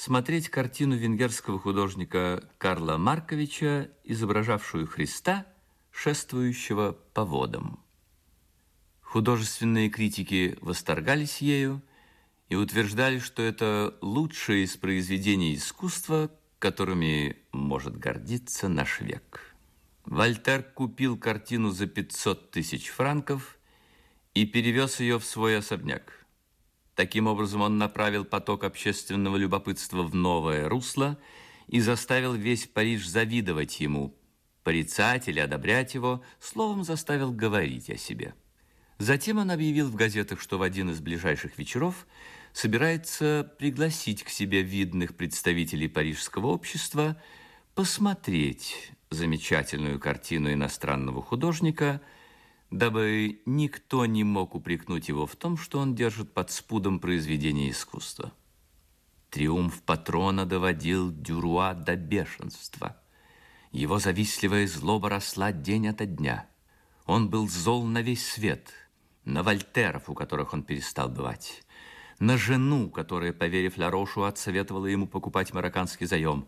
смотреть картину венгерского художника Карла Марковича, изображавшую Христа, шествующего по водам. Художественные критики восторгались ею и утверждали, что это лучшее из произведений искусства, которыми может гордиться наш век. Вольтер купил картину за 500 тысяч франков и перевез ее в свой особняк. Таким образом, он направил поток общественного любопытства в новое русло и заставил весь Париж завидовать ему, порицать или одобрять его, словом, заставил говорить о себе. Затем он объявил в газетах, что в один из ближайших вечеров собирается пригласить к себе видных представителей парижского общества посмотреть замечательную картину иностранного художника, дабы никто не мог упрекнуть его в том, что он держит под спудом произведения искусства. Триумф патрона доводил Дюруа до бешенства. Его завистливая злоба росла день ото дня. Он был зол на весь свет – на Вольтеров, у которых он перестал бывать, на жену, которая, поверив Ларошу, отсоветовала ему покупать марокканский заем,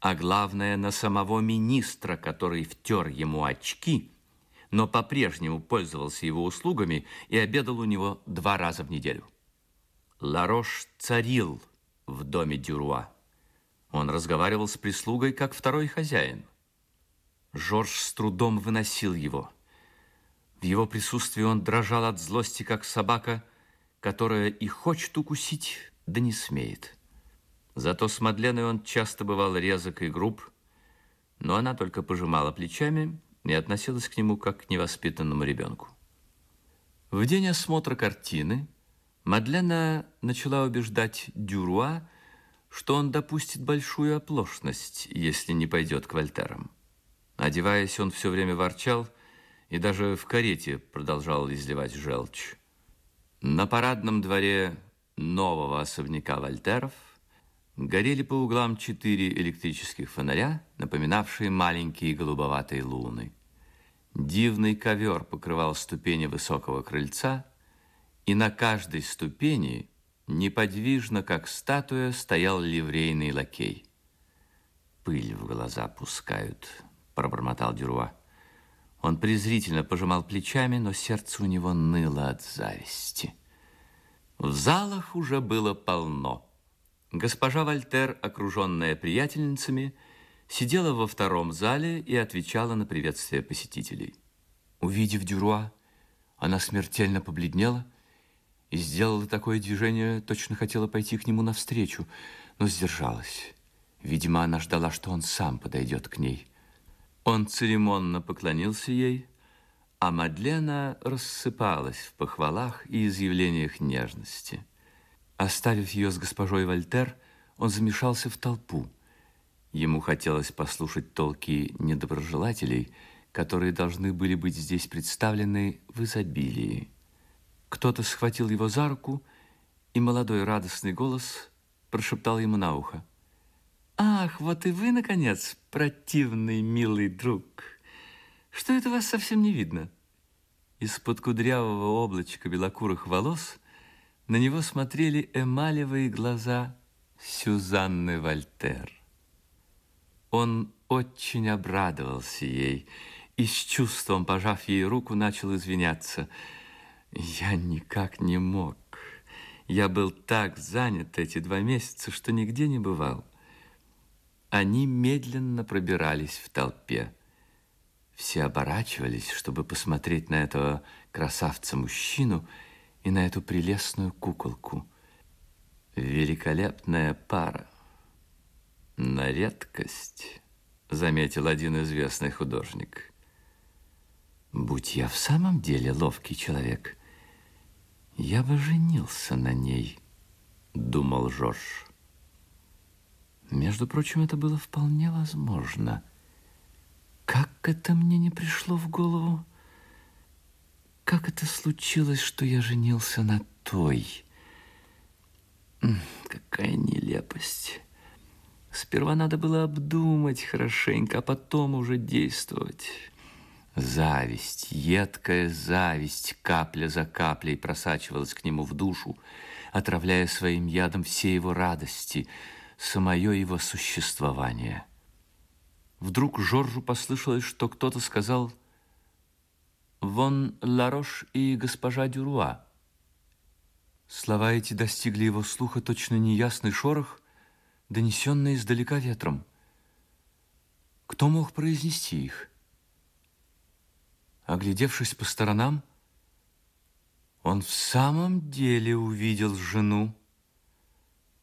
а главное, на самого министра, который втер ему очки, но по-прежнему пользовался его услугами и обедал у него два раза в неделю. Ларош царил в доме Дюруа. Он разговаривал с прислугой, как второй хозяин. Жорж с трудом выносил его – в его присутствии он дрожал от злости, как собака, которая и хочет укусить, да не смеет. Зато с Мадленой он часто бывал резок и груб, но она только пожимала плечами и относилась к нему как к невоспитанному ребенку. В день осмотра картины Мадлена начала убеждать Дюруа, что он допустит большую оплошность, если не пойдет к Вольтерам. Одеваясь, он все время ворчал – и даже в карете продолжал изливать желчь. На парадном дворе нового особняка Вольтеров горели по углам четыре электрических фонаря, напоминавшие маленькие голубоватые луны. Дивный ковер покрывал ступени высокого крыльца, и на каждой ступени неподвижно, как статуя, стоял ливрейный лакей. «Пыль в глаза пускают», — пробормотал Дюруа. Он презрительно пожимал плечами, но сердце у него ныло от зависти. В залах уже было полно. Госпожа Вольтер, окруженная приятельницами, сидела во втором зале и отвечала на приветствие посетителей. Увидев Дюруа, она смертельно побледнела и сделала такое движение, точно хотела пойти к нему навстречу, но сдержалась. Видимо, она ждала, что он сам подойдет к ней. Он церемонно поклонился ей, а Мадлена рассыпалась в похвалах и изъявлениях нежности. Оставив ее с госпожой Вольтер, он замешался в толпу. Ему хотелось послушать толки недоброжелателей, которые должны были быть здесь представлены в изобилии. Кто-то схватил его за руку, и молодой радостный голос прошептал ему на ухо. Ах, вот и вы, наконец, противный милый друг. Что это вас совсем не видно? Из-под кудрявого облачка белокурых волос на него смотрели эмалевые глаза Сюзанны Вольтер. Он очень обрадовался ей и с чувством, пожав ей руку, начал извиняться. Я никак не мог. Я был так занят эти два месяца, что нигде не бывал. Они медленно пробирались в толпе. Все оборачивались, чтобы посмотреть на этого красавца-мужчину и на эту прелестную куколку. Великолепная пара. На редкость, заметил один известный художник. Будь я в самом деле ловкий человек, я бы женился на ней, думал Жорж. Между прочим, это было вполне возможно. Как это мне не пришло в голову? Как это случилось, что я женился на той? Какая нелепость. Сперва надо было обдумать хорошенько, а потом уже действовать. Зависть, едкая зависть, капля за каплей просачивалась к нему в душу, отравляя своим ядом все его радости – самое его существование. Вдруг Жоржу послышалось, что кто-то сказал «Вон Ларош и госпожа Дюруа». Слова эти достигли его слуха точно неясный шорох, донесенный издалека ветром. Кто мог произнести их? Оглядевшись по сторонам, он в самом деле увидел жену.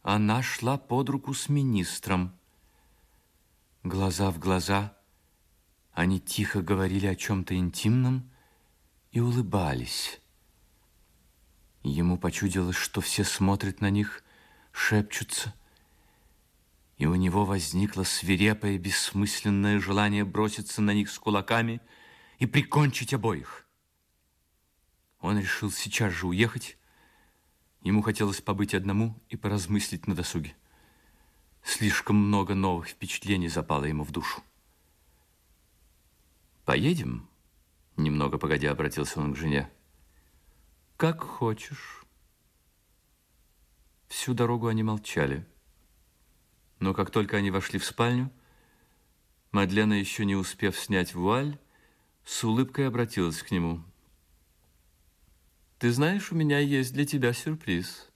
Она шла под руку с министром. Глаза в глаза, они тихо говорили о чем-то интимном и улыбались. Ему почудилось, что все смотрят на них, шепчутся, и у него возникло свирепое, бессмысленное желание броситься на них с кулаками и прикончить обоих. Он решил сейчас же уехать. Ему хотелось побыть одному и поразмыслить на досуге. Слишком много новых впечатлений запало ему в душу. «Поедем?» Немного погодя обратился он к жене. «Как хочешь». Всю дорогу они молчали. Но как только они вошли в спальню, Мадлена, еще не успев снять вуаль, с улыбкой обратилась к нему. «Ты знаешь, у меня есть для тебя сюрприз».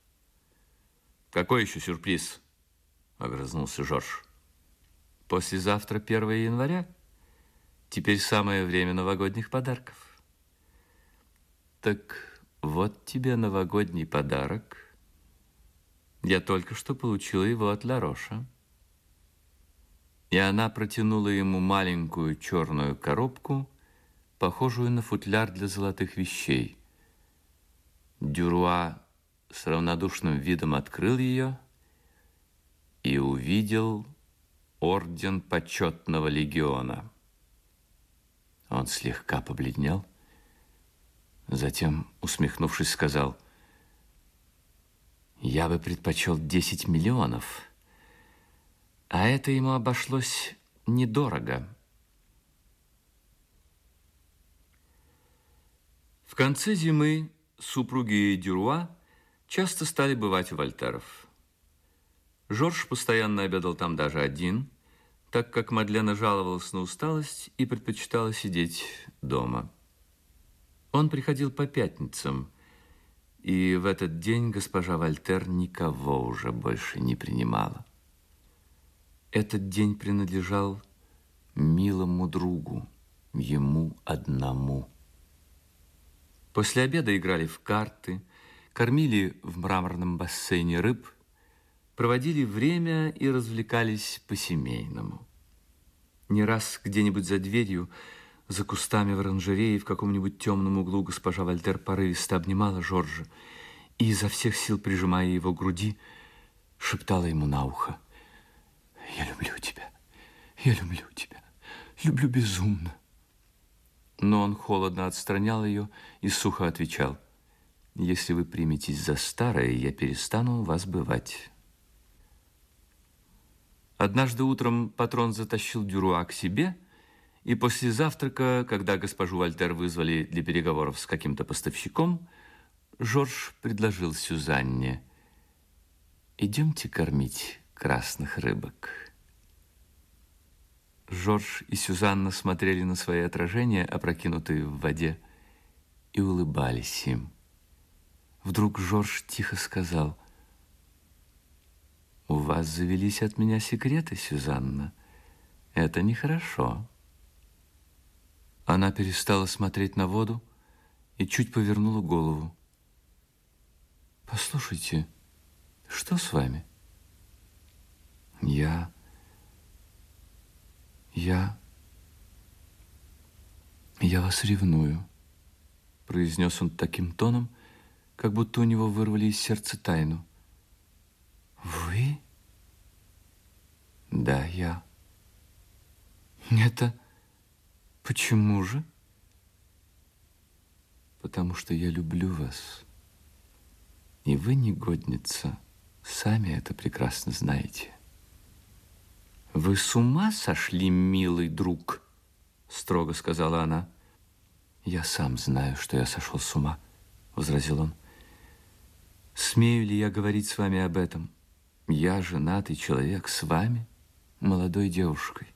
«Какой еще сюрприз?» — огрызнулся Жорж. «Послезавтра 1 января. Теперь самое время новогодних подарков». «Так вот тебе новогодний подарок. Я только что получила его от Лароша» и она протянула ему маленькую черную коробку, похожую на футляр для золотых вещей. Дюруа с равнодушным видом открыл ее и увидел орден почетного легиона. Он слегка побледнел, затем, усмехнувшись, сказал, «Я бы предпочел 10 миллионов». А это ему обошлось недорого. В конце зимы супруги Дюруа часто стали бывать у Вольтеров. Жорж постоянно обедал там даже один, так как Мадлена жаловалась на усталость и предпочитала сидеть дома. Он приходил по пятницам, и в этот день госпожа Вольтер никого уже больше не принимала. Этот день принадлежал милому другу, ему одному. После обеда играли в карты, кормили в мраморном бассейне рыб, проводили время и развлекались по-семейному. Не раз где-нибудь за дверью, за кустами в оранжерее, в каком-нибудь темном углу госпожа Вольтер порывисто обнимала Жоржа и изо всех сил, прижимая его к груди, шептала ему на ухо. Я люблю тебя, я люблю тебя, люблю безумно. Но он холодно отстранял ее и сухо отвечал, если вы приметесь за старое, я перестану вас бывать. Однажды утром патрон затащил Дюруа к себе, и после завтрака, когда госпожу Вольтер вызвали для переговоров с каким-то поставщиком, Жорж предложил Сюзанне, «Идемте кормить красных рыбок». Жорж и Сюзанна смотрели на свои отражения, опрокинутые в воде, и улыбались им. Вдруг Жорж тихо сказал, «У вас завелись от меня секреты, Сюзанна. Это нехорошо». Она перестала смотреть на воду и чуть повернула голову. «Послушайте, что с вами?» «Я...» «Я... я вас ревную», — произнес он таким тоном, как будто у него вырвали из сердца тайну. «Вы?» «Да, я». «Это почему же?» «Потому что я люблю вас, и вы, негодница, сами это прекрасно знаете». «Вы с ума сошли, милый друг?» Строго сказала она. «Я сам знаю, что я сошел с ума», возразил он. «Смею ли я говорить с вами об этом? Я женатый человек с вами, молодой девушкой.